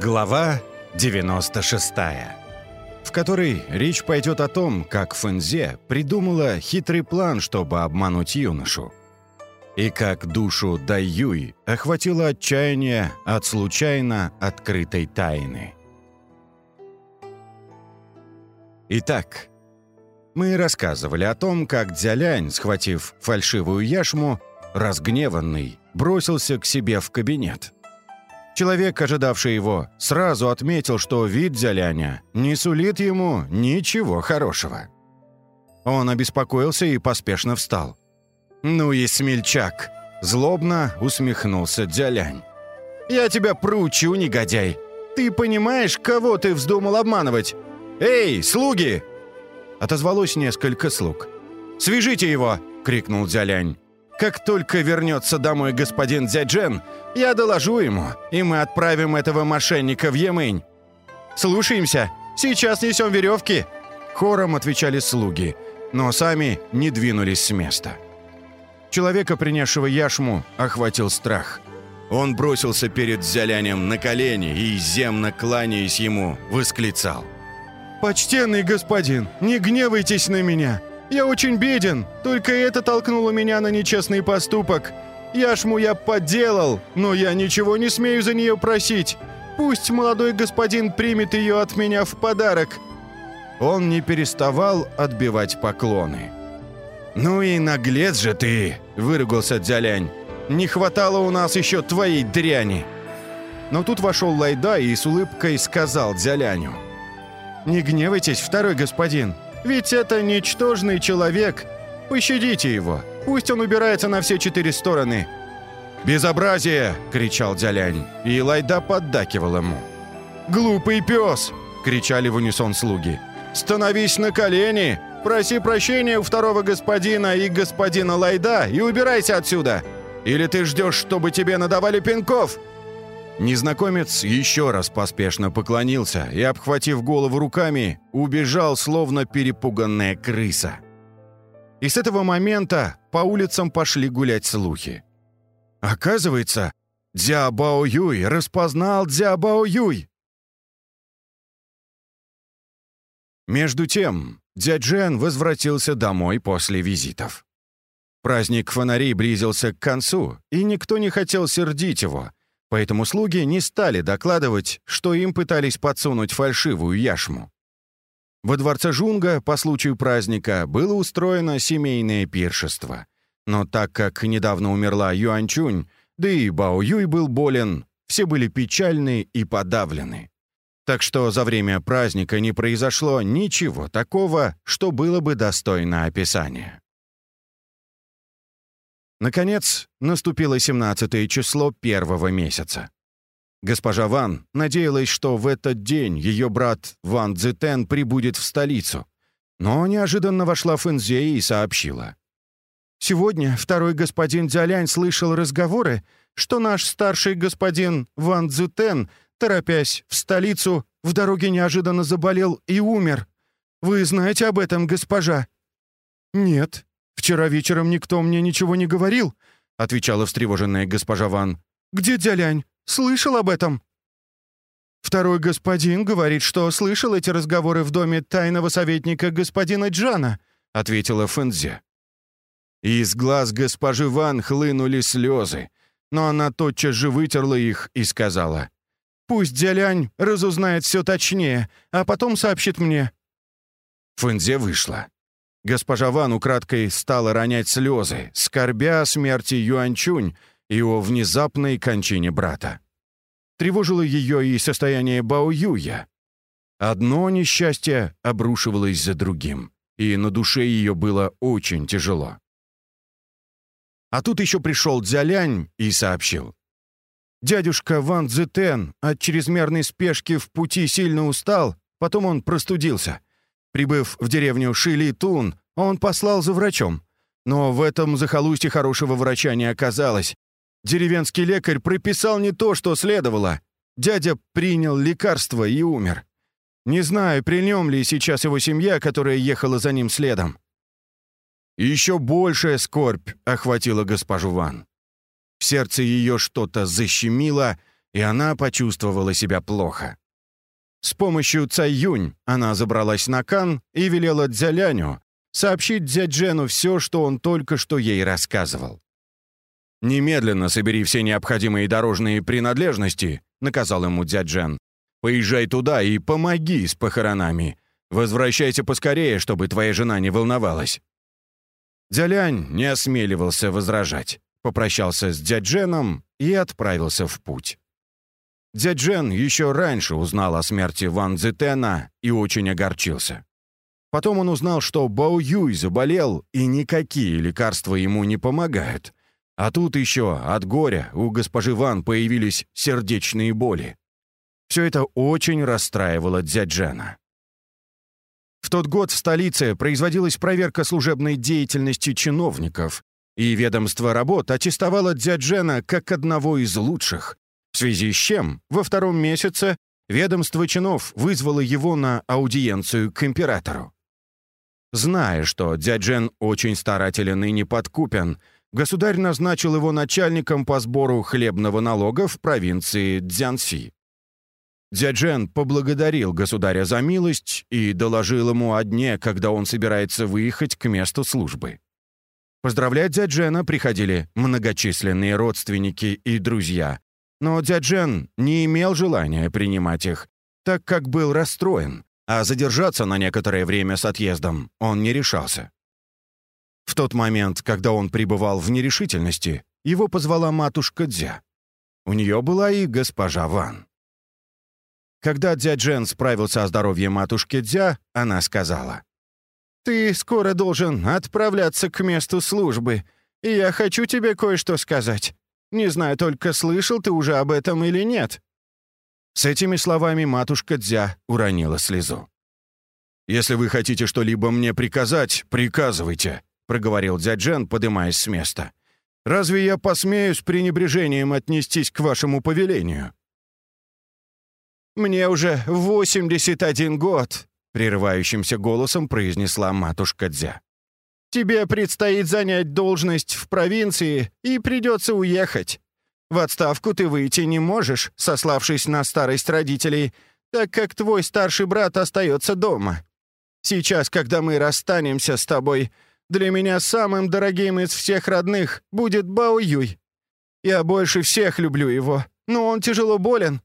Глава 96, в которой речь пойдет о том, как Фэнзе придумала хитрый план, чтобы обмануть юношу. И как душу Дайюй охватило отчаяние от случайно открытой тайны. Итак, мы рассказывали о том, как Дзялянь, схватив фальшивую яшму, разгневанный, бросился к себе в кабинет – Человек, ожидавший его, сразу отметил, что вид Дзяляня не сулит ему ничего хорошего. Он обеспокоился и поспешно встал. «Ну и смельчак!» – злобно усмехнулся Дзялянь. «Я тебя проучу, негодяй! Ты понимаешь, кого ты вздумал обманывать? Эй, слуги!» Отозвалось несколько слуг. «Свяжите его!» – крикнул Дзялянь. Как только вернется домой господин Дзяджен, я доложу ему, и мы отправим этого мошенника в Емынь. Слушаемся, сейчас несем веревки!» Хором отвечали слуги, но сами не двинулись с места. Человека, принявшего яшму, охватил страх. Он бросился перед Зялянем на колени и, земно кланяясь ему, восклицал. «Почтенный господин, не гневайтесь на меня! Я очень беден, только это толкнуло меня на нечестный поступок. Яшму я подделал, но я ничего не смею за нее просить. Пусть молодой господин примет ее от меня в подарок». Он не переставал отбивать поклоны. «Ну и наглец же ты!» – выругался Дзялянь. «Не хватало у нас еще твоей дряни!» Но тут вошел Лайда и с улыбкой сказал Дзяляню. «Не гневайтесь, второй господин. Ведь это ничтожный человек. Пощадите его. Пусть он убирается на все четыре стороны». «Безобразие!» — кричал Дзялянь, и Лайда поддакивал ему. «Глупый пес!» — кричали в унисон слуги. «Становись на колени! Проси прощения у второго господина и господина Лайда и убирайся отсюда! Или ты ждешь, чтобы тебе надавали пинков?» Незнакомец еще раз поспешно поклонился и, обхватив голову руками, убежал, словно перепуганная крыса. И с этого момента по улицам пошли гулять слухи. Оказывается, Дзябао Юй распознал Дзябао Юй. Между тем, Дзяджен возвратился домой после визитов. Праздник фонарей близился к концу, и никто не хотел сердить его — Поэтому слуги не стали докладывать, что им пытались подсунуть фальшивую яшму. Во дворце Жунга по случаю праздника было устроено семейное пиршество. Но так как недавно умерла Юанчунь, да и Бао Юй был болен, все были печальны и подавлены. Так что за время праздника не произошло ничего такого, что было бы достойно описания. Наконец, наступило 17 число первого месяца. Госпожа Ван надеялась, что в этот день ее брат Ван Цзетен прибудет в столицу, но неожиданно вошла Фэнзе и сообщила. «Сегодня второй господин Дзялянь слышал разговоры, что наш старший господин Ван Цзетен, торопясь в столицу, в дороге неожиданно заболел и умер. Вы знаете об этом, госпожа?» «Нет», «Вчера вечером никто мне ничего не говорил», — отвечала встревоженная госпожа Ван. «Где Дзялянь? Слышал об этом?» «Второй господин говорит, что слышал эти разговоры в доме тайного советника господина Джана», — ответила Фэнзе. Из глаз госпожи Ван хлынули слезы, но она тотчас же вытерла их и сказала, «Пусть Дзялянь разузнает все точнее, а потом сообщит мне». Фэнзе вышла. Госпожа Ван украдкой стала ронять слезы, скорбя о смерти Юанчунь и о внезапной кончине брата. Тревожило ее и состояние Бао Юя. Одно несчастье обрушивалось за другим, и на душе ее было очень тяжело. А тут еще пришел Дзялянь и сообщил. Дядюшка Ван Цзетен от чрезмерной спешки в пути сильно устал, потом он простудился — Прибыв в деревню Шили-Тун, он послал за врачом. Но в этом захолустье хорошего врача не оказалось. Деревенский лекарь прописал не то, что следовало. Дядя принял лекарство и умер. Не знаю, при нем ли сейчас его семья, которая ехала за ним следом. Еще большая скорбь охватила госпожу Ван. В сердце ее что-то защемило, и она почувствовала себя плохо. С помощью Цай она забралась на Кан и велела Дзяляню сообщить Дзяджену все, что он только что ей рассказывал. «Немедленно собери все необходимые дорожные принадлежности», — наказал ему Дзяджен. «Поезжай туда и помоги с похоронами. Возвращайся поскорее, чтобы твоя жена не волновалась». Дзялянь не осмеливался возражать, попрощался с Дзядженом и отправился в путь. Дзяджен еще раньше узнал о смерти Ван Цзетена и очень огорчился. Потом он узнал, что Бао Юй заболел, и никакие лекарства ему не помогают. А тут еще от горя у госпожи Ван появились сердечные боли. Все это очень расстраивало Дзяджена. В тот год в столице производилась проверка служебной деятельности чиновников, и ведомство работ аттестовало Дзяджена как одного из лучших, в связи с чем во втором месяце ведомство чинов вызвало его на аудиенцию к императору. Зная, что Дзяджен очень старателен и неподкупен, государь назначил его начальником по сбору хлебного налога в провинции Дзянси. Дзяджен поблагодарил государя за милость и доложил ему о дне, когда он собирается выехать к месту службы. Поздравлять Дзяджена приходили многочисленные родственники и друзья, но Дзяджен не имел желания принимать их, так как был расстроен, а задержаться на некоторое время с отъездом он не решался. В тот момент, когда он пребывал в нерешительности, его позвала матушка Дзя. У нее была и госпожа Ван. Когда Дзя справился о здоровье матушки Дзя, она сказала, «Ты скоро должен отправляться к месту службы, и я хочу тебе кое-что сказать. Не знаю только, слышал ты уже об этом или нет». С этими словами матушка Дзя уронила слезу. «Если вы хотите что-либо мне приказать, приказывайте», — проговорил Дзяджен, подымаясь с места. «Разве я посмею с пренебрежением отнестись к вашему повелению?» «Мне уже 81 год», — прерывающимся голосом произнесла матушка Дзя. Тебе предстоит занять должность в провинции, и придется уехать. В отставку ты выйти не можешь, сославшись на старость родителей, так как твой старший брат остается дома. Сейчас, когда мы расстанемся с тобой, для меня самым дорогим из всех родных будет Бао Юй. Я больше всех люблю его, но он тяжело болен.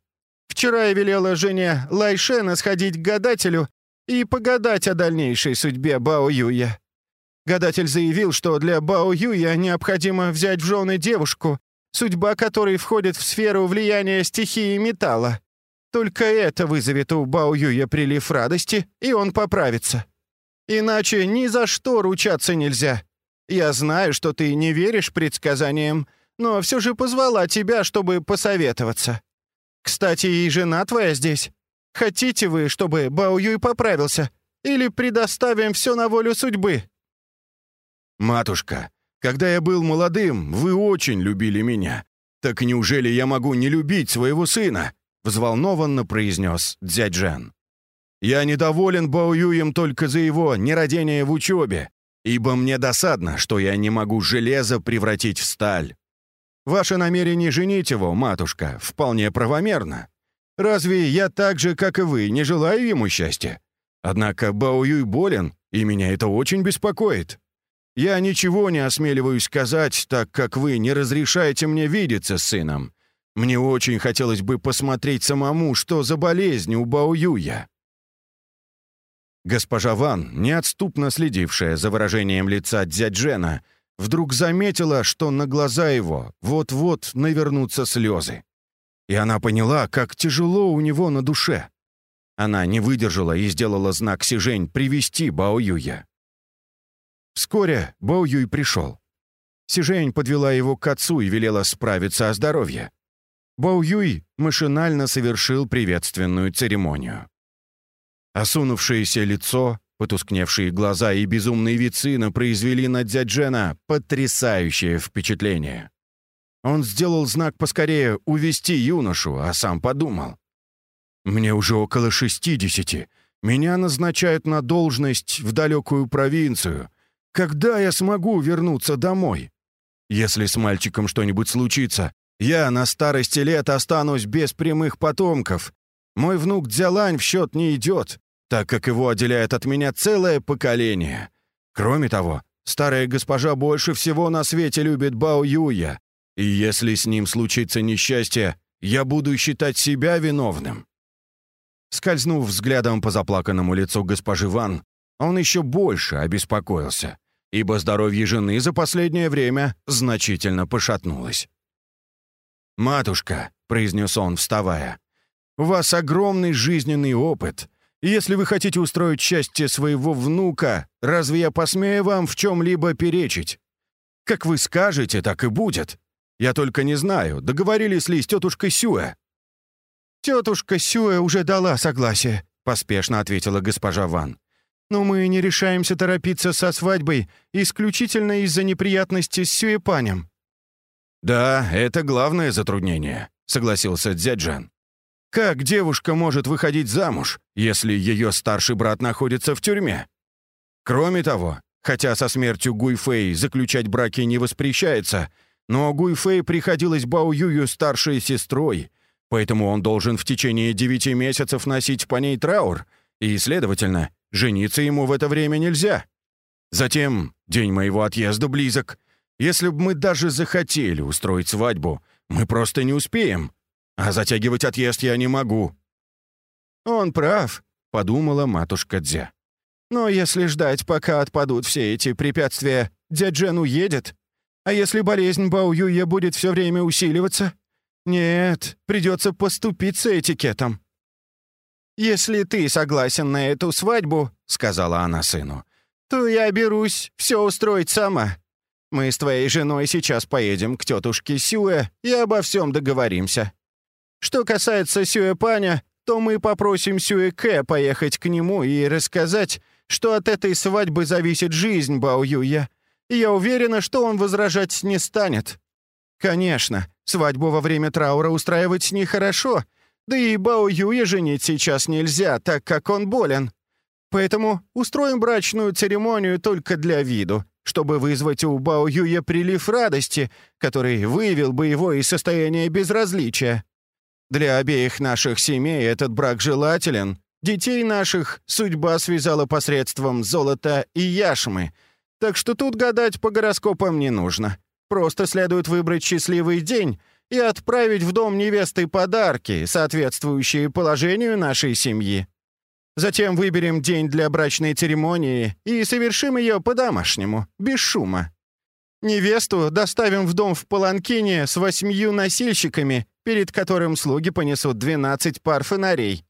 Вчера я велела жене Лайшена сходить к гадателю и погадать о дальнейшей судьбе Бао Юя. Гадатель заявил, что для Бао Юя необходимо взять в жены девушку, судьба которой входит в сферу влияния стихии металла. Только это вызовет у Бао Юя прилив радости, и он поправится. Иначе ни за что ручаться нельзя. Я знаю, что ты не веришь предсказаниям, но все же позвала тебя, чтобы посоветоваться. Кстати, и жена твоя здесь. Хотите вы, чтобы Бао Юй поправился? Или предоставим все на волю судьбы?» «Матушка, когда я был молодым, вы очень любили меня. Так неужели я могу не любить своего сына?» взволнованно произнес дядь Жен. «Я недоволен Баоюем только за его нерадение в учебе, ибо мне досадно, что я не могу железо превратить в сталь. Ваше намерение женить его, матушка, вполне правомерно. Разве я так же, как и вы, не желаю ему счастья? Однако Баоюй болен, и меня это очень беспокоит. Я ничего не осмеливаюсь сказать, так как вы не разрешаете мне видеться с сыном. Мне очень хотелось бы посмотреть самому, что за болезнь у Баоюя». Госпожа Ван, неотступно следившая за выражением лица дяджена, вдруг заметила, что на глаза его вот-вот навернутся слезы. И она поняла, как тяжело у него на душе. Она не выдержала и сделала знак Сижень привести Баоюя. Вскоре Боу Юй пришел. Сижень подвела его к отцу и велела справиться о здоровье. Боу Юй машинально совершил приветственную церемонию. Осунувшееся лицо, потускневшие глаза и безумные вид сына произвели на дяджена потрясающее впечатление. Он сделал знак поскорее увести юношу, а сам подумал. «Мне уже около шестидесяти. Меня назначают на должность в далекую провинцию, когда я смогу вернуться домой? Если с мальчиком что-нибудь случится, Я на старости лет останусь без прямых потомков. Мой внук Дзялань в счет не идет, так как его отделяет от меня целое поколение. Кроме того, старая госпожа больше всего на свете любит Бао Юя, и если с ним случится несчастье, я буду считать себя виновным». Скользнув взглядом по заплаканному лицу госпожи Ван, он еще больше обеспокоился, ибо здоровье жены за последнее время значительно пошатнулось. «Матушка», — произнес он, вставая, — «у вас огромный жизненный опыт. Если вы хотите устроить счастье своего внука, разве я посмею вам в чем-либо перечить? Как вы скажете, так и будет. Я только не знаю, договорились ли с тетушкой Сюэ». «Тетушка Сюэ уже дала согласие», — поспешно ответила госпожа Ван. «Но мы не решаемся торопиться со свадьбой исключительно из-за неприятности с Сюэпанем». «Да, это главное затруднение», — согласился Дзяджан. «Как девушка может выходить замуж, если ее старший брат находится в тюрьме? Кроме того, хотя со смертью Гуйфэй заключать браки не воспрещается, но Гуйфэй приходилось Бао Юю старшей сестрой, поэтому он должен в течение девяти месяцев носить по ней траур, и, следовательно, жениться ему в это время нельзя. Затем день моего отъезда близок, если бы мы даже захотели устроить свадьбу, мы просто не успеем. А затягивать отъезд я не могу». «Он прав», — подумала матушка Дзя. «Но если ждать, пока отпадут все эти препятствия, дяджен уедет. А если болезнь Бао Юя будет все время усиливаться? Нет, придется поступиться этикетом». «Если ты согласен на эту свадьбу», — сказала она сыну, «то я берусь все устроить сама. Мы с твоей женой сейчас поедем к тетушке Сюэ и обо всем договоримся. Что касается Сюэ Паня, то мы попросим Сюэ Кэ поехать к нему и рассказать, что от этой свадьбы зависит жизнь Бао Юя. Я уверена, что он возражать не станет. Конечно, свадьбу во время траура устраивать нехорошо, да и Бао Юя женить сейчас нельзя, так как он болен. Поэтому устроим брачную церемонию только для виду, чтобы вызвать у Бао Юя прилив радости, который вывел бы его из состояния безразличия. Для обеих наших семей этот брак желателен. Детей наших судьба связала посредством золота и яшмы. Так что тут гадать по гороскопам не нужно. Просто следует выбрать счастливый день и отправить в дом невесты подарки, соответствующие положению нашей семьи. Затем выберем день для брачной церемонии и совершим ее по-домашнему, без шума. Невесту доставим в дом в Паланкине с восьмью носильщиками, перед которым слуги понесут 12 пар фонарей.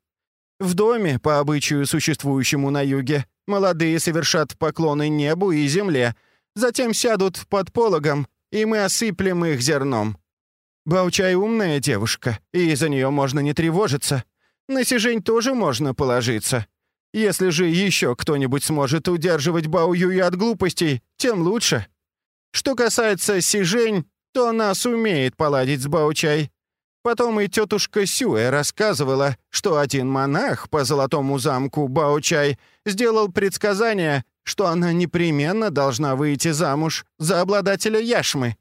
В доме, по обычаю существующему на юге, молодые совершат поклоны небу и земле, затем сядут под пологом, и мы осыплем их зерном. Баучай умная девушка, и за нее можно не тревожиться. На Сижень тоже можно положиться. Если же еще кто-нибудь сможет удерживать Бао от глупостей, тем лучше. Что касается Сижень, то она сумеет поладить с Баучай. Потом и тетушка Сюэ рассказывала, что один монах по золотому замку Баучай сделал предсказание, что она непременно должна выйти замуж за обладателя яшмы.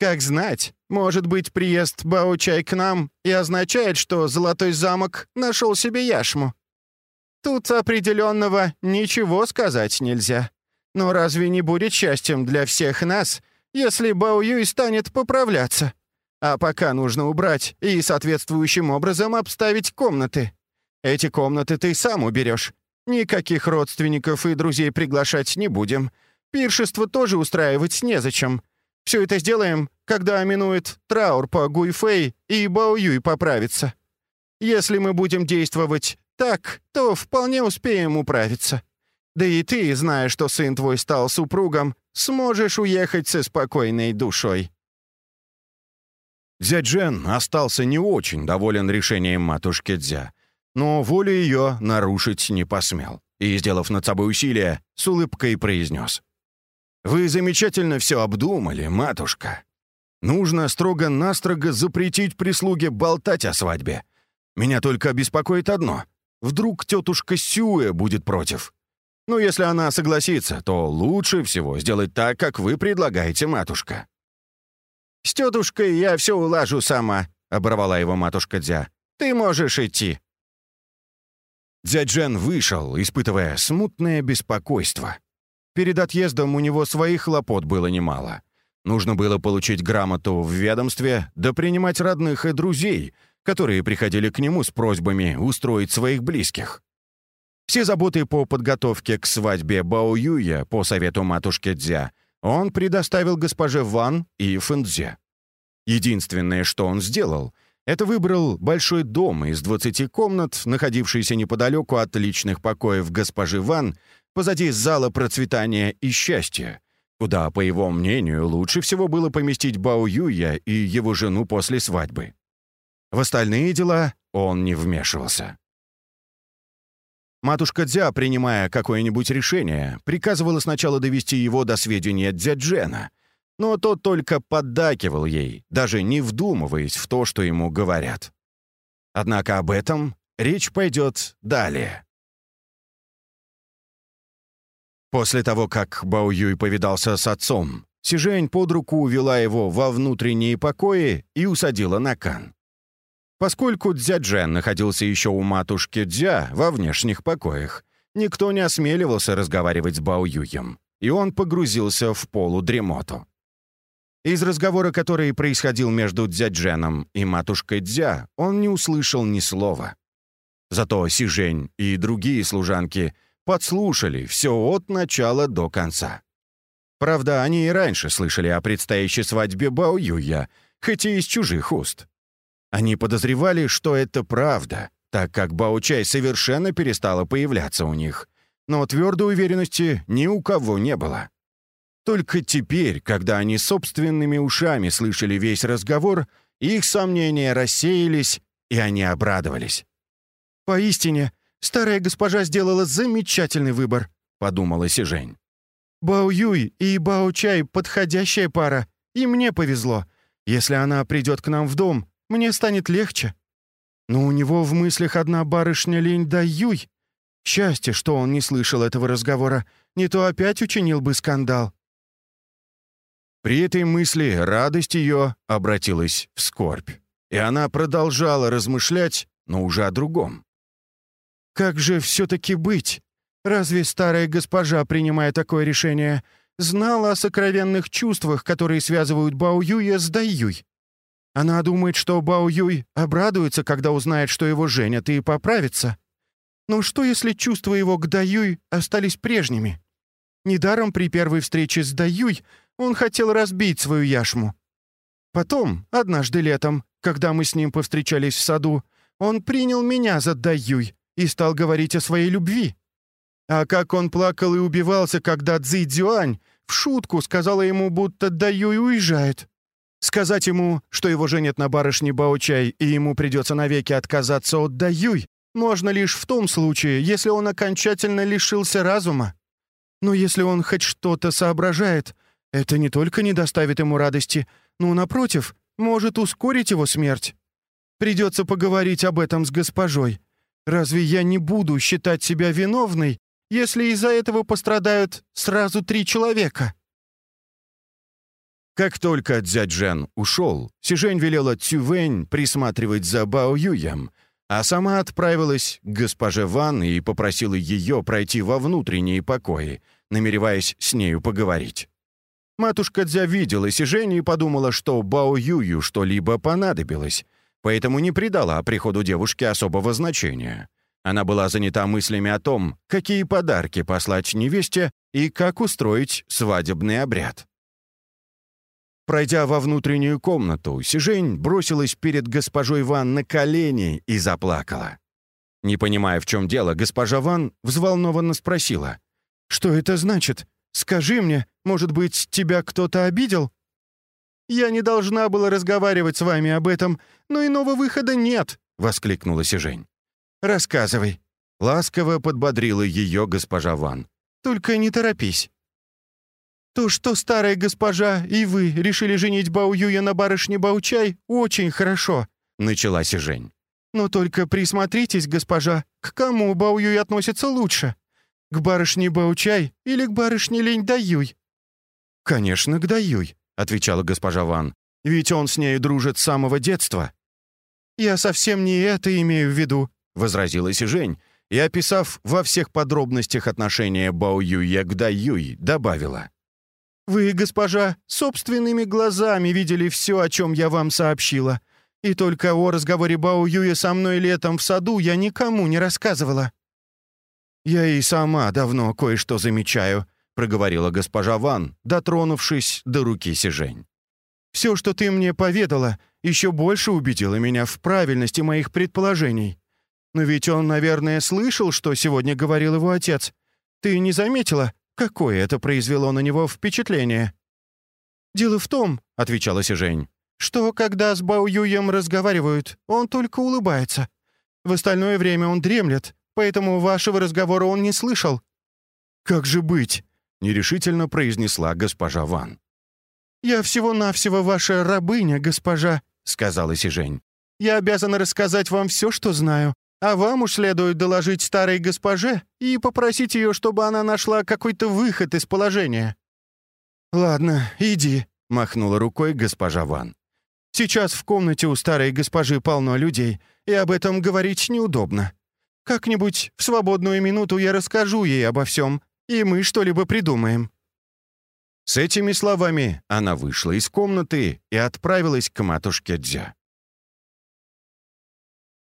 Как знать, может быть, приезд Баучай к нам и означает, что Золотой замок нашел себе яшму. Тут определенного ничего сказать нельзя. Но разве не будет счастьем для всех нас, если Бао Юй станет поправляться? А пока нужно убрать и соответствующим образом обставить комнаты. Эти комнаты ты сам уберешь. Никаких родственников и друзей приглашать не будем. Пиршество тоже устраивать незачем. Все это сделаем, когда минует траур по Гуйфэй и Бао Юй поправится. Если мы будем действовать так, то вполне успеем управиться. Да и ты, зная, что сын твой стал супругом, сможешь уехать со спокойной душой». Дзя Джен остался не очень доволен решением матушки Дзя, но волю ее нарушить не посмел и, сделав над собой усилие, с улыбкой произнес — «Вы замечательно все обдумали, матушка. Нужно строго-настрого запретить прислуге болтать о свадьбе. Меня только беспокоит одно. Вдруг тетушка Сюэ будет против. Но если она согласится, то лучше всего сделать так, как вы предлагаете, матушка». «С тетушкой я все улажу сама», — оборвала его матушка Дзя. «Ты можешь идти». Дядь Жен вышел, испытывая смутное беспокойство. Перед отъездом у него своих хлопот было немало. Нужно было получить грамоту в ведомстве, да принимать родных и друзей, которые приходили к нему с просьбами устроить своих близких. Все заботы по подготовке к свадьбе Бао Юя по совету матушки Дзя он предоставил госпоже Ван и Фэнзе. Единственное, что он сделал — это выбрал большой дом из 20 комнат, находившийся неподалеку от личных покоев госпожи Ван, позади зала процветания и счастья, куда, по его мнению, лучше всего было поместить Бао Юя и его жену после свадьбы. В остальные дела он не вмешивался. Матушка Дзя, принимая какое-нибудь решение, приказывала сначала довести его до сведения Дзяджена — но тот только поддакивал ей, даже не вдумываясь в то, что ему говорят. Однако об этом речь пойдет далее. После того, как Бао Юй повидался с отцом, Сижень под руку увела его во внутренние покои и усадила на кан. Поскольку Дзяджен находился еще у матушки Дзя во внешних покоях, никто не осмеливался разговаривать с Бао Юем, и он погрузился в полудремоту. Из разговора, который происходил между Дзядженом и матушкой Дзя, он не услышал ни слова. Зато Сижень и другие служанки подслушали все от начала до конца. Правда, они и раньше слышали о предстоящей свадьбе Бао Юя, хоть и из чужих уст. Они подозревали, что это правда, так как Бао Чай совершенно перестала появляться у них. Но твердой уверенности ни у кого не было. Только теперь, когда они собственными ушами слышали весь разговор, их сомнения рассеялись, и они обрадовались. «Поистине, старая госпожа сделала замечательный выбор», — подумала Сижень. «Бао Юй и Бао Чай — подходящая пара, и мне повезло. Если она придет к нам в дом, мне станет легче. Но у него в мыслях одна барышня Линь Да Юй. Счастье, что он не слышал этого разговора, не то опять учинил бы скандал». При этой мысли радость ее обратилась в скорбь, и она продолжала размышлять, но уже о другом. «Как же все-таки быть? Разве старая госпожа, принимая такое решение, знала о сокровенных чувствах, которые связывают Бао Юя с Дай Юй? Она думает, что Бао Юй обрадуется, когда узнает, что его женят, и поправится. Но что, если чувства его к Дай Юй остались прежними? Недаром при первой встрече с Дай Юй он хотел разбить свою яшму. Потом, однажды летом, когда мы с ним повстречались в саду, он принял меня за Даюй и стал говорить о своей любви. А как он плакал и убивался, когда Цзи Дзюань в шутку сказала ему, будто Даюй уезжает. Сказать ему, что его женят на барышне Баочай и ему придется навеки отказаться от Даюй, можно лишь в том случае, если он окончательно лишился разума. Но если он хоть что-то соображает, это не только не доставит ему радости, но, напротив, может ускорить его смерть. Придется поговорить об этом с госпожой. Разве я не буду считать себя виновной, если из-за этого пострадают сразу три человека?» Как только Дзяджен ушел, Сижень велела Цювэнь присматривать за Бао Юем, а сама отправилась к госпоже Ван и попросила ее пройти во внутренние покои, намереваясь с нею поговорить. Матушка Дзя видела Сижень и подумала, что Бао Юю что-либо понадобилось, поэтому не придала приходу девушки особого значения. Она была занята мыслями о том, какие подарки послать невесте и как устроить свадебный обряд. Пройдя во внутреннюю комнату, Сижень бросилась перед госпожой Ван на колени и заплакала. Не понимая, в чем дело, госпожа Ван взволнованно спросила. «Что это значит? Скажи мне, может быть, тебя кто-то обидел?» «Я не должна была разговаривать с вами об этом, но иного выхода нет», — воскликнула Сижень. «Рассказывай». Ласково подбодрила ее госпожа Ван. «Только не торопись». «То, что старая госпожа и вы решили женить Бау Юя на барышне Баучай, очень хорошо», — начала Сижень. «Но только присмотритесь, госпожа, к кому Бау Юй относится лучше. К барышне Баучай или к барышне Лень Даюй?» «Конечно, к Даюй», — отвечала госпожа Ван. Ведь он с ней дружит с самого детства». «Я совсем не это имею в виду», — возразила Сижень, и, описав во всех подробностях отношения Бао Юя к Дай Юй, добавила. «Вы, госпожа, собственными глазами видели все, о чем я вам сообщила. И только о разговоре Бао Юя со мной летом в саду я никому не рассказывала». «Я и сама давно кое-что замечаю», — проговорила госпожа Ван, дотронувшись до руки Сижень. «Все, что ты мне поведала, еще больше убедило меня в правильности моих предположений. Но ведь он, наверное, слышал, что сегодня говорил его отец. Ты не заметила, какое это произвело на него впечатление?» «Дело в том», — отвечала Сижень, «что когда с Бао Юем разговаривают, он только улыбается. В остальное время он дремлет, поэтому вашего разговора он не слышал». «Как же быть?» — нерешительно произнесла госпожа Ван. «Я всего-навсего ваша рабыня, госпожа», — сказала Сижень. «Я обязана рассказать вам все, что знаю, а вам уж следует доложить старой госпоже и попросить ее, чтобы она нашла какой-то выход из положения». «Ладно, иди», — махнула рукой госпожа Ван. «Сейчас в комнате у старой госпожи полно людей, и об этом говорить неудобно. Как-нибудь в свободную минуту я расскажу ей обо всем, и мы что-либо придумаем». С этими словами она вышла из комнаты и отправилась к матушке Дзя.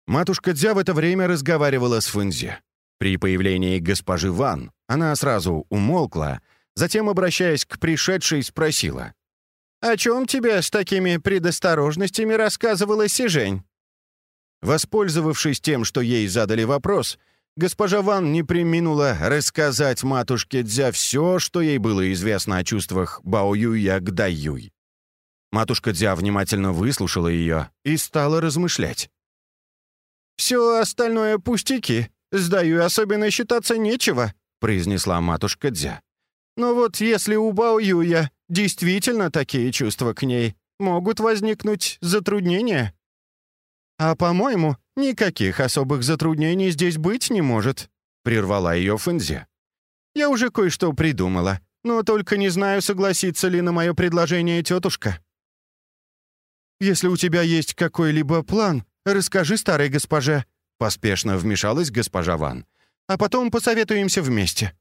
Матушка Дзя в это время разговаривала с Фэнзе. При появлении госпожи Ван она сразу умолкла, затем, обращаясь к пришедшей, спросила. «О чем тебе с такими предосторожностями рассказывала Сижень?» Воспользовавшись тем, что ей задали вопрос, госпожа Ван не приминула рассказать матушке Дзя все, что ей было известно о чувствах Бао Юя к Дай Юй. Матушка Дзя внимательно выслушала ее и стала размышлять. «Все остальное пустяки. Сдаю, особенно считаться нечего», — произнесла матушка Дзя. «Но вот если у Бао Юя действительно такие чувства к ней, могут возникнуть затруднения». «А, по-моему, никаких особых затруднений здесь быть не может», — прервала ее Фэнзи. «Я уже кое-что придумала, но только не знаю, согласится ли на мое предложение тетушка». «Если у тебя есть какой-либо план, расскажи старой госпоже», — поспешно вмешалась госпожа Ван. «А потом посоветуемся вместе».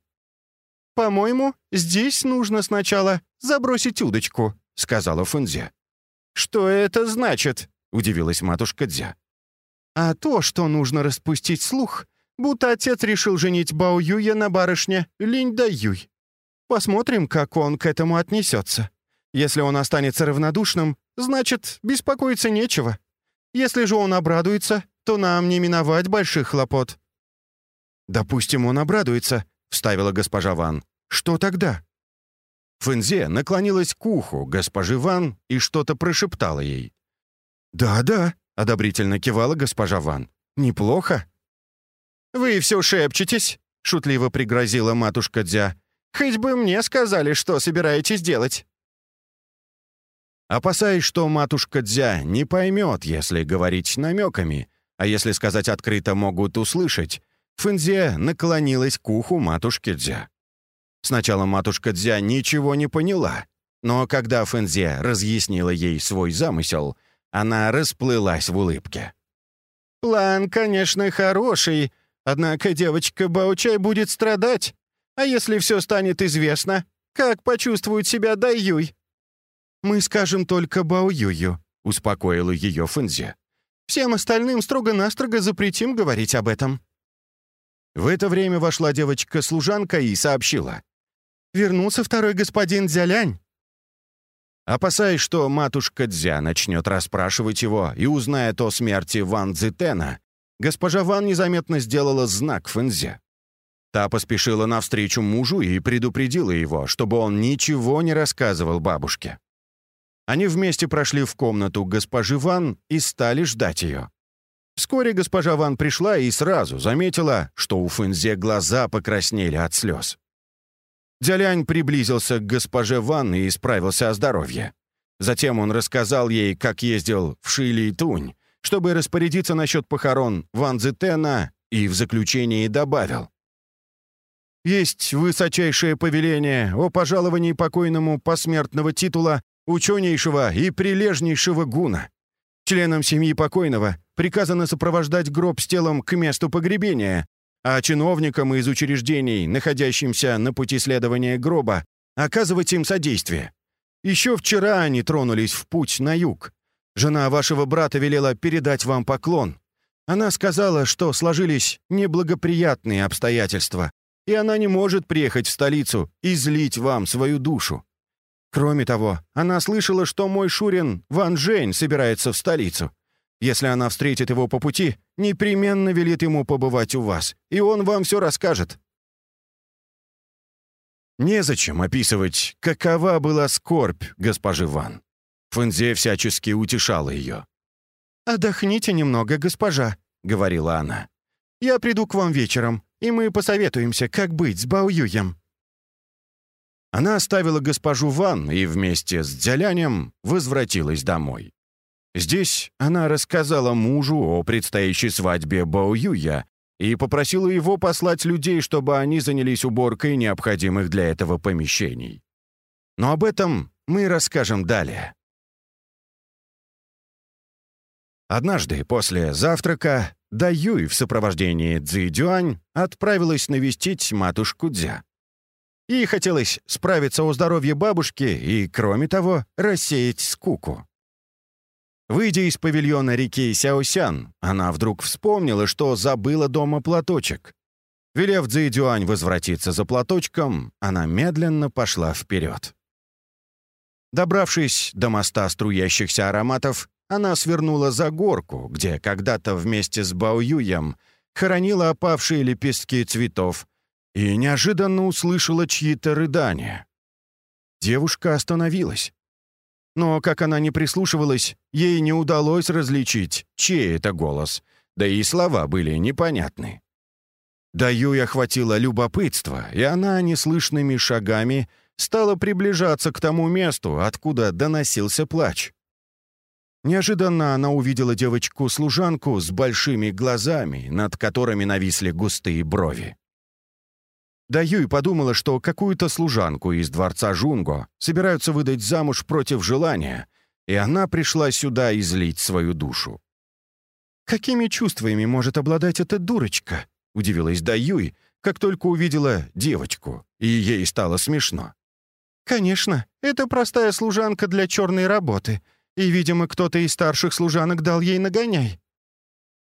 «По-моему, здесь нужно сначала забросить удочку», — сказала Фэнзи. «Что это значит?» — удивилась матушка Дзя. «А то, что нужно распустить слух, будто отец решил женить Бао Юя на барышне Линь Да Юй. Посмотрим, как он к этому отнесется. Если он останется равнодушным, значит, беспокоиться нечего. Если же он обрадуется, то нам не миновать больших хлопот». «Допустим, он обрадуется», — вставила госпожа Ван. «Что тогда?» Фэнзе наклонилась к уху госпожи Ван и что-то прошептала ей. «Да-да», — одобрительно кивала госпожа Ван. «Неплохо». «Вы все шепчетесь», — шутливо пригрозила матушка Дзя. «Хоть бы мне сказали, что собираетесь делать». Опасаясь, что матушка Дзя не поймет, если говорить намеками, а если сказать открыто могут услышать, Фэнзе наклонилась к уху матушки Дзя. Сначала матушка Дзя ничего не поняла, но когда Фэнзе разъяснила ей свой замысел — она расплылась в улыбке. «План, конечно, хороший, однако девочка Баучай будет страдать. А если все станет известно, как почувствует себя Даюй?» «Мы скажем только Баоюю», — успокоила ее Фэнзи. «Всем остальным строго-настрого запретим говорить об этом». В это время вошла девочка-служанка и сообщила. «Вернулся второй господин Дзялянь. Опасаясь, что матушка Дзя начнет расспрашивать его и узнает о смерти Ван Цзитена, госпожа Ван незаметно сделала знак Фэнзе. Та поспешила навстречу мужу и предупредила его, чтобы он ничего не рассказывал бабушке. Они вместе прошли в комнату госпожи Ван и стали ждать ее. Вскоре госпожа Ван пришла и сразу заметила, что у Фэнзе глаза покраснели от слез. Дзялянь приблизился к госпоже Ван и исправился о здоровье. Затем он рассказал ей, как ездил в Шили и Тунь, чтобы распорядиться насчет похорон Ван Цзетена, и в заключении добавил. «Есть высочайшее повеление о пожаловании покойному посмертного титула ученейшего и прилежнейшего гуна. Членам семьи покойного приказано сопровождать гроб с телом к месту погребения, а чиновникам из учреждений, находящимся на пути следования гроба, оказывать им содействие. Еще вчера они тронулись в путь на юг. Жена вашего брата велела передать вам поклон. Она сказала, что сложились неблагоприятные обстоятельства, и она не может приехать в столицу и злить вам свою душу. Кроме того, она слышала, что мой Шурин Ван Жень собирается в столицу. Если она встретит его по пути, непременно велит ему побывать у вас, и он вам все расскажет». Незачем описывать, какова была скорбь госпожи Ван. Фэнзе всячески утешала ее. «Отдохните немного, госпожа», — говорила она. «Я приду к вам вечером, и мы посоветуемся, как быть с Баоюем». Она оставила госпожу Ван и вместе с Дзялянем возвратилась домой. Здесь она рассказала мужу о предстоящей свадьбе Баоюя и попросила его послать людей, чтобы они занялись уборкой необходимых для этого помещений. Но об этом мы расскажем далее. Однажды после завтрака Даюй в сопровождении Цзи Дюань отправилась навестить матушку Дзя. Ей хотелось справиться о здоровье бабушки и, кроме того, рассеять скуку. Выйдя из павильона реки Сяосян, она вдруг вспомнила, что забыла дома платочек. Велев Цзэйдюань возвратиться за платочком, она медленно пошла вперед. Добравшись до моста струящихся ароматов, она свернула за горку, где когда-то вместе с Баоюем хоронила опавшие лепестки цветов и неожиданно услышала чьи-то рыдания. Девушка остановилась. Но, как она не прислушивалась, ей не удалось различить, чей это голос, да и слова были непонятны. Даю охватило любопытство, и она неслышными шагами стала приближаться к тому месту, откуда доносился плач. Неожиданно она увидела девочку-служанку с большими глазами, над которыми нависли густые брови. Да Юй подумала, что какую-то служанку из дворца Жунго собираются выдать замуж против желания, и она пришла сюда излить свою душу. «Какими чувствами может обладать эта дурочка?» — удивилась Даюй, как только увидела девочку, и ей стало смешно. «Конечно, это простая служанка для черной работы, и, видимо, кто-то из старших служанок дал ей нагоняй».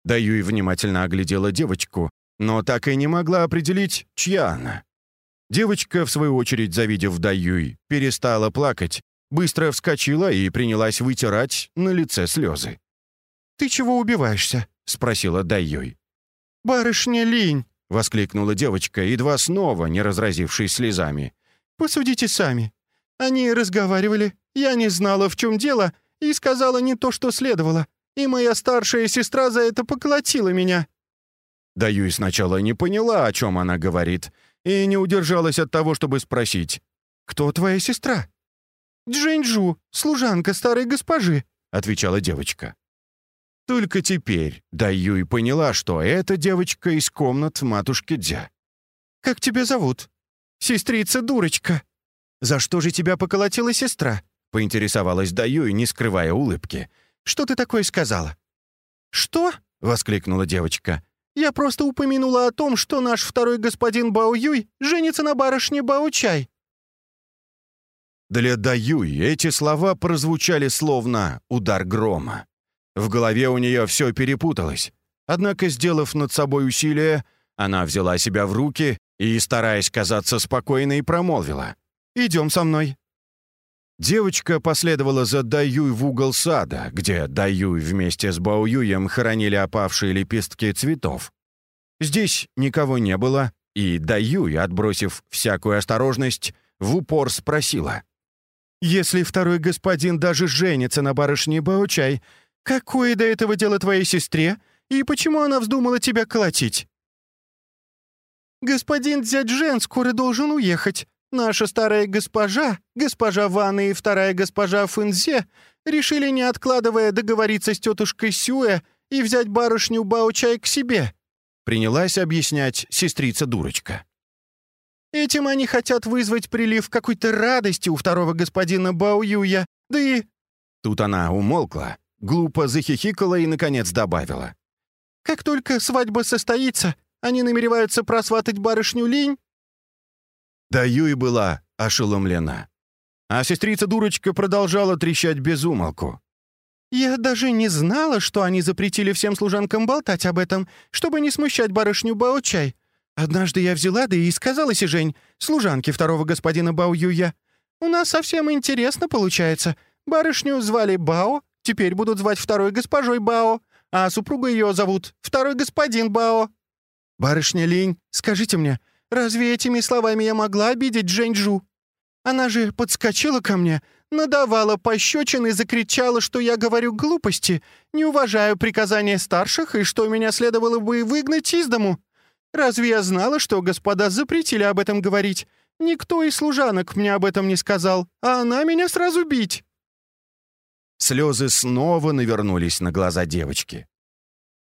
Даюй внимательно оглядела девочку но так и не могла определить, чья она. Девочка, в свою очередь, завидев Даюй, перестала плакать, быстро вскочила и принялась вытирать на лице слезы. «Ты чего убиваешься?» — спросила Даюй. «Барышня Линь!» — воскликнула девочка, едва снова не разразившись слезами. «Посудите сами. Они разговаривали, я не знала, в чем дело, и сказала не то, что следовало, и моя старшая сестра за это поколотила меня». Даюй сначала не поняла, о чем она говорит, и не удержалась от того, чтобы спросить. «Кто твоя сестра?» «Джинджу, служанка старой госпожи», — отвечала девочка. Только теперь Даюй поняла, что эта девочка из комнат матушки Дзя. «Как тебя зовут?» «Сестрица-дурочка». «За что же тебя поколотила сестра?» — поинтересовалась Даюй, не скрывая улыбки. «Что ты такое сказала?» «Что?» — воскликнула девочка. Я просто упомянула о том, что наш второй господин Бао Юй женится на барышне Бао Чай». Для Даюй эти слова прозвучали словно удар грома. В голове у нее все перепуталось. Однако, сделав над собой усилие, она взяла себя в руки и, стараясь казаться спокойной, промолвила. «Идем со мной». Девочка последовала за Даюй в угол сада, где Даюй вместе с Баоюем хоронили опавшие лепестки цветов. Здесь никого не было, и Даюй, отбросив всякую осторожность, в упор спросила. «Если второй господин даже женится на барышне Баочай, какое до этого дело твоей сестре, и почему она вздумала тебя колотить?» «Господин Дзяджен скоро должен уехать. Наша старая госпожа, госпожа Ванна и вторая госпожа Фэнзе решили, не откладывая, договориться с тетушкой Сюэ и взять барышню Баочай к себе», — принялась объяснять сестрица-дурочка. «Этим они хотят вызвать прилив какой-то радости у второго господина Баоюя, Да и...» Тут она умолкла, глупо захихикала и, наконец, добавила. «Как только свадьба состоится, они намереваются просватать барышню Линь?» Да Юй была ошеломлена. А сестрица-дурочка продолжала трещать без умолку. «Я даже не знала, что они запретили всем служанкам болтать об этом, чтобы не смущать барышню Бао-чай. Однажды я взяла, да и сказала Сижень, служанке второго господина Бао-Юя, «У нас совсем интересно получается. Барышню звали Бао, теперь будут звать второй госпожой Бао, а супругу ее зовут второй господин Бао». «Барышня Линь, скажите мне, разве этими словами я могла обидеть Джэньчжу? Она же подскочила ко мне, надавала пощечин и закричала, что я говорю глупости, не уважаю приказания старших и что меня следовало бы выгнать из дому. Разве я знала, что господа запретили об этом говорить? Никто из служанок мне об этом не сказал, а она меня сразу бить». Слезы снова навернулись на глаза девочки.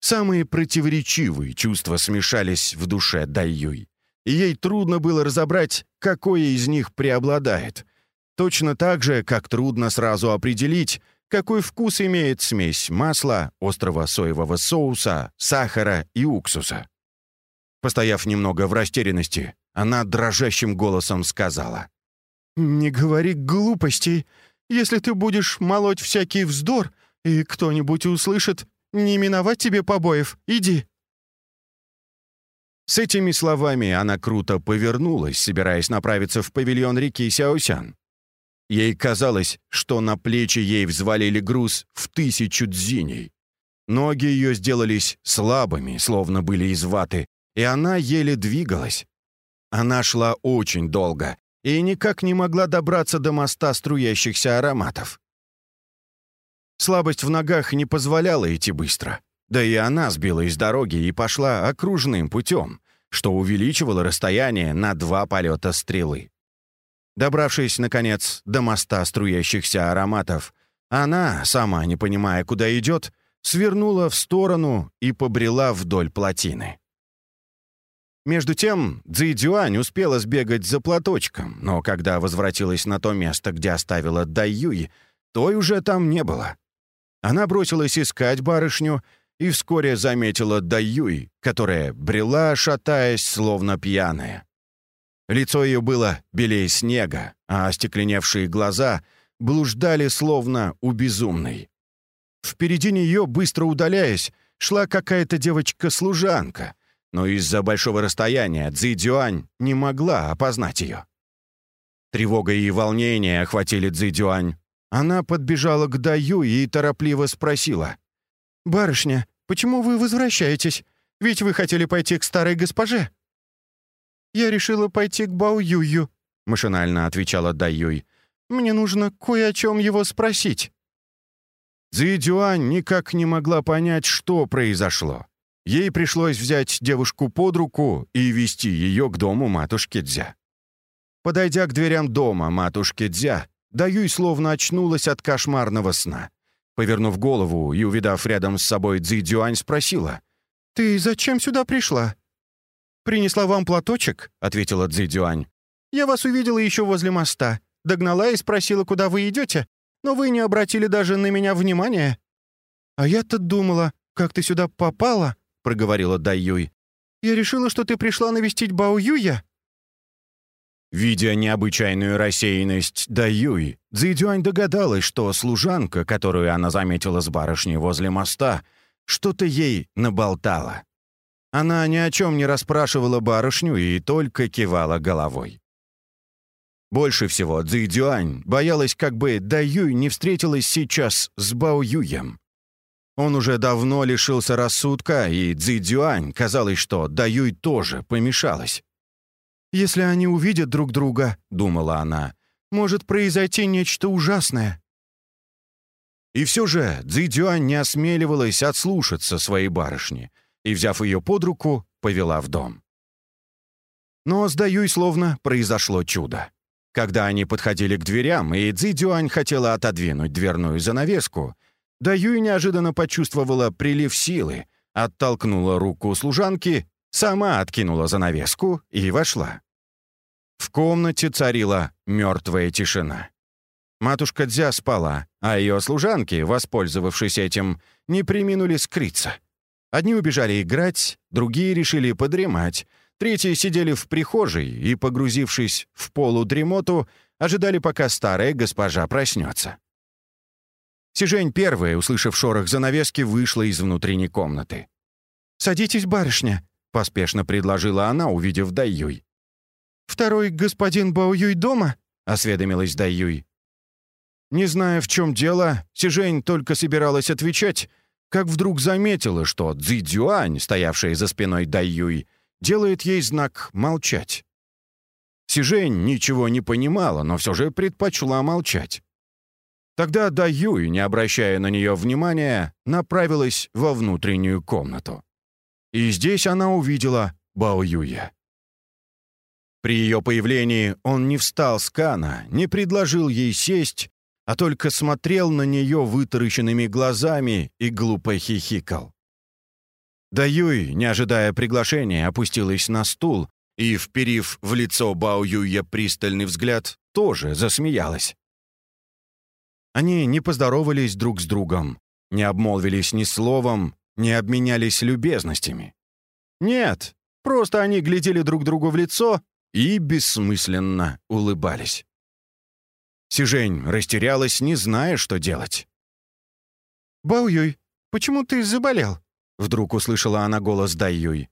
Самые противоречивые чувства смешались в душе Дайюй, и ей трудно было разобрать, какое из них преобладает — Точно так же, как трудно сразу определить, какой вкус имеет смесь масла, острого соевого соуса, сахара и уксуса. Постояв немного в растерянности, она дрожащим голосом сказала. «Не говори глупостей. Если ты будешь молоть всякий вздор, и кто-нибудь услышит, не миновать тебе побоев. Иди». С этими словами она круто повернулась, собираясь направиться в павильон реки Сяосян. Ей казалось, что на плечи ей взвалили груз в тысячу дзиней. Ноги ее сделались слабыми, словно были из ваты, и она еле двигалась. Она шла очень долго и никак не могла добраться до моста струящихся ароматов. Слабость в ногах не позволяла идти быстро. Да и она сбила из дороги и пошла окружным путем, что увеличивало расстояние на два полета стрелы. Добравшись, наконец, до моста струящихся ароматов, она, сама не понимая, куда идет, свернула в сторону и побрела вдоль плотины. Между тем, Цзэйдюань успела сбегать за платочком, но когда возвратилась на то место, где оставила Дайюй, той уже там не было. Она бросилась искать барышню и вскоре заметила Дайюй, которая брела, шатаясь, словно пьяная. Лицо ее было белее снега, а остекленевшие глаза блуждали словно у безумной. Впереди нее, быстро удаляясь, шла какая-то девочка-служанка, но из-за большого расстояния Цзэдюань не могла опознать ее. Тревога и волнение охватили Цзэдюань. Она подбежала к Даю и торопливо спросила. «Барышня, почему вы возвращаетесь? Ведь вы хотели пойти к старой госпоже». «Я решила пойти к Бао Юю», — машинально отвечала Даюй. «Мне нужно кое о чем его спросить». Цзэдюань никак не могла понять, что произошло. Ей пришлось взять девушку под руку и вести ее к дому матушки Дзя. Подойдя к дверям дома матушки Дзя, Даюй словно очнулась от кошмарного сна. Повернув голову и увидав рядом с собой Цзэдюань, спросила, «Ты зачем сюда пришла?» «Принесла вам платочек?» — ответила Цзэдюань. «Я вас увидела еще возле моста. Догнала и спросила, куда вы идете, но вы не обратили даже на меня внимания». «А я-то думала, как ты сюда попала?» — проговорила Дайюй. «Я решила, что ты пришла навестить Бао Юя». Видя необычайную рассеянность Даюй, Цзэдюань догадалась, что служанка, которую она заметила с барышней возле моста, что-то ей наболтала. Она ни о чем не расспрашивала барышню и только кивала головой. Больше всего Цзэдюань боялась, как бы Даюй не встретилась сейчас с Бао Юем. Он уже давно лишился рассудка, и Цзэдюань казалось, что Даюй тоже помешалась. «Если они увидят друг друга», — думала она, — «может произойти нечто ужасное». И все же Цзэдюань не осмеливалась отслушаться своей барышни — и, взяв ее под руку, повела в дом. Но с Даюй словно произошло чудо. Когда они подходили к дверям, и Цзи Дюань хотела отодвинуть дверную занавеску, Даюй неожиданно почувствовала прилив силы, оттолкнула руку служанки, сама откинула занавеску и вошла. В комнате царила мертвая тишина. Матушка Дзя спала, а ее служанки, воспользовавшись этим, не приминули скрыться. Одни убежали играть, другие решили подремать, третьи сидели в прихожей и, погрузившись в полудремоту, ожидали, пока старая госпожа проснется. Сижень первая, услышав шорох занавески, вышла из внутренней комнаты. «Садитесь, барышня», — поспешно предложила она, увидев Дайюй. «Второй господин Баоюй дома?» — осведомилась Дайюй. Не зная, в чем дело, Сижень только собиралась отвечать, как вдруг заметила, что Цзи Цзюань, стоявшая за спиной Дайюй, делает ей знак «молчать». Сижень ничего не понимала, но все же предпочла молчать. Тогда Даюй, не обращая на нее внимания, направилась во внутреннюю комнату. И здесь она увидела Бао Юя. При ее появлении он не встал с Кана, не предложил ей сесть, а только смотрел на нее вытаращенными глазами и глупо хихикал. Даюй, не ожидая приглашения, опустилась на стул и, вперив в лицо Бао Юя пристальный взгляд, тоже засмеялась. Они не поздоровались друг с другом, не обмолвились ни словом, не обменялись любезностями. Нет, просто они глядели друг другу в лицо и бессмысленно улыбались. Сижень растерялась, не зная, что делать. «Баоюй, почему ты заболел?» Вдруг услышала она голос Даюй.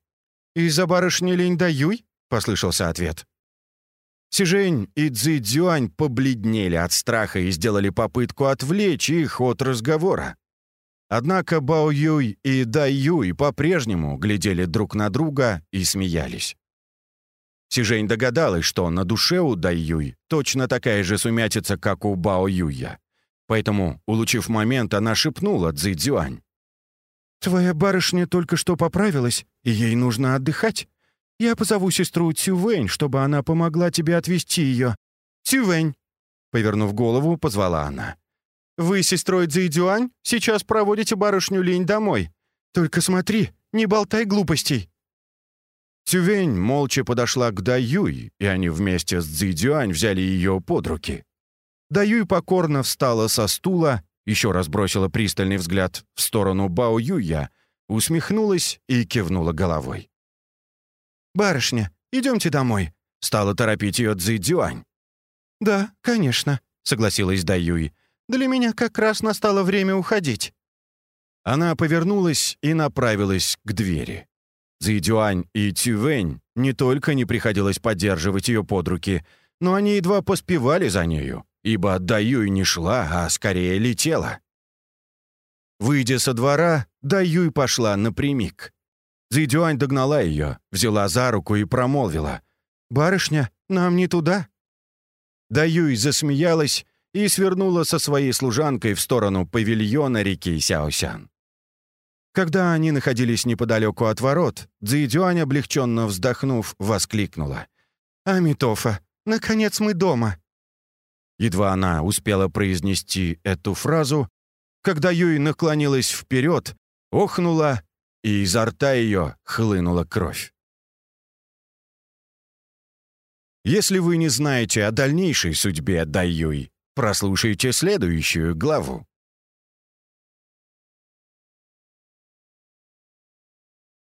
«Из-за барышни Линь Даюй?» — послышался ответ. Сижень и Цзи Цзюань побледнели от страха и сделали попытку отвлечь их от разговора. Однако Бао Юй и Дай Юй по-прежнему глядели друг на друга и смеялись. Сижень догадалась, что на душе у Дай Юй точно такая же сумятица, как у Бао Юя. Поэтому, улучив момент, она шепнула Цзи. «Твоя барышня только что поправилась, и ей нужно отдыхать. Я позову сестру Цювэнь, чтобы она помогла тебе отвезти ее. Цювэнь!» Повернув голову, позвала она. «Вы с сестрой Цзи сейчас проводите барышню Линь домой. Только смотри, не болтай глупостей. Цювень молча подошла к Даюй, и они вместе с Цзидюань взяли ее под руки. Даюй покорно встала со стула, еще раз бросила пристальный взгляд в сторону Бао Юя, усмехнулась и кивнула головой. «Барышня, идемте домой», — стала торопить ее Цзидюань. «Да, конечно», — согласилась Даюй. «Для меня как раз настало время уходить». Она повернулась и направилась к двери. Цзидюань и Цювэнь не только не приходилось поддерживать ее под руки, но они едва поспевали за нею, ибо Даюй не шла, а скорее летела. Выйдя со двора, Даюй пошла напрямик. Цзидюань догнала ее, взяла за руку и промолвила. «Барышня, нам не туда». Даюй засмеялась и свернула со своей служанкой в сторону павильона реки Сяосян. Когда они находились неподалеку от ворот, Цзэйдюань, облегченно вздохнув, воскликнула. «Амитофа, наконец мы дома!» Едва она успела произнести эту фразу, когда Юй наклонилась вперед, охнула, и изо рта ее хлынула кровь. Если вы не знаете о дальнейшей судьбе Дайюй, прослушайте следующую главу.